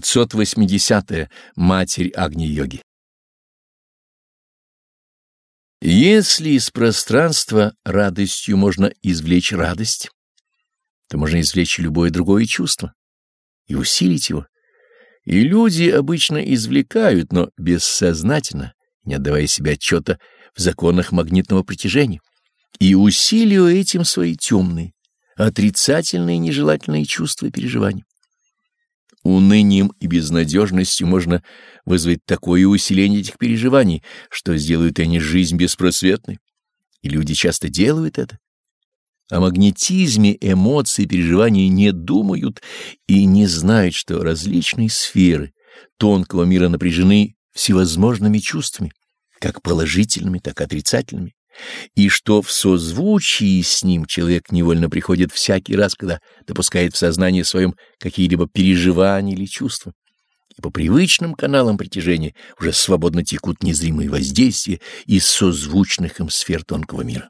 580. -е. Матерь Агни-йоги Если из пространства радостью можно извлечь радость, то можно извлечь любое другое чувство и усилить его. И люди обычно извлекают, но бессознательно, не отдавая себе отчета в законах магнитного притяжения, и усиливая этим свои темные, отрицательные нежелательные чувства и переживания. Унынием и безнадежностью можно вызвать такое усиление этих переживаний, что сделают они жизнь беспросветной. И люди часто делают это. О магнетизме эмоций и переживаний не думают и не знают, что различные сферы тонкого мира напряжены всевозможными чувствами, как положительными, так и отрицательными, и что в созвучии с ним человек невольно приходит всякий раз, когда допускает в сознании своем какие-либо переживания или чувства. И по привычным каналам притяжения уже свободно текут незримые воздействия из созвучных им сфер тонкого мира.